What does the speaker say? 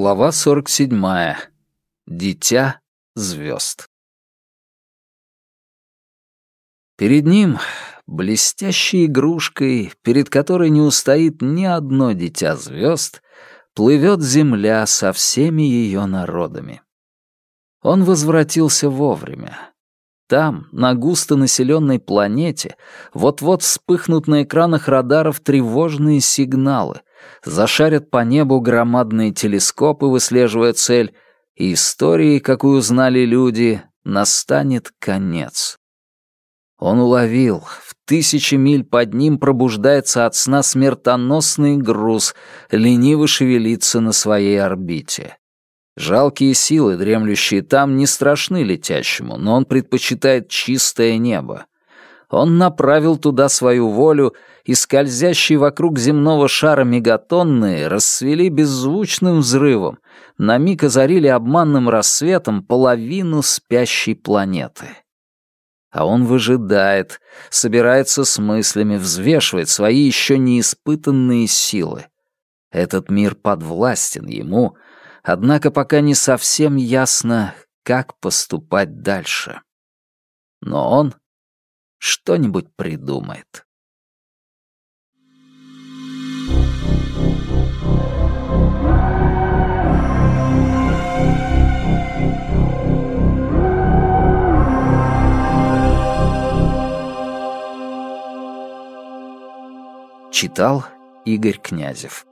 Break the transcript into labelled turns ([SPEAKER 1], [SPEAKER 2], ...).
[SPEAKER 1] Глава 47. Дитя звезд. Перед ним, блестящей игрушкой, перед которой не устоит ни одно дитя звезд, плывет земля со всеми ее народами. Он возвратился вовремя. Там, на густонаселенной планете, вот-вот вспыхнут на экранах радаров тревожные сигналы, зашарят по небу громадные телескопы, выслеживая цель, и истории, какую знали люди, настанет конец. Он уловил, в тысячи миль под ним пробуждается от сна смертоносный груз, лениво шевелится на своей орбите. Жалкие силы, дремлющие там, не страшны летящему, но он предпочитает чистое небо. Он направил туда свою волю, и скользящие вокруг земного шара мегатонны расцвели беззвучным взрывом, на миг озарили обманным рассветом половину спящей планеты. А он выжидает, собирается с мыслями, взвешивает свои еще неиспытанные силы. Этот мир подвластен ему, однако пока не совсем ясно, как поступать дальше. Но он что-нибудь придумает. Читал Игорь Князев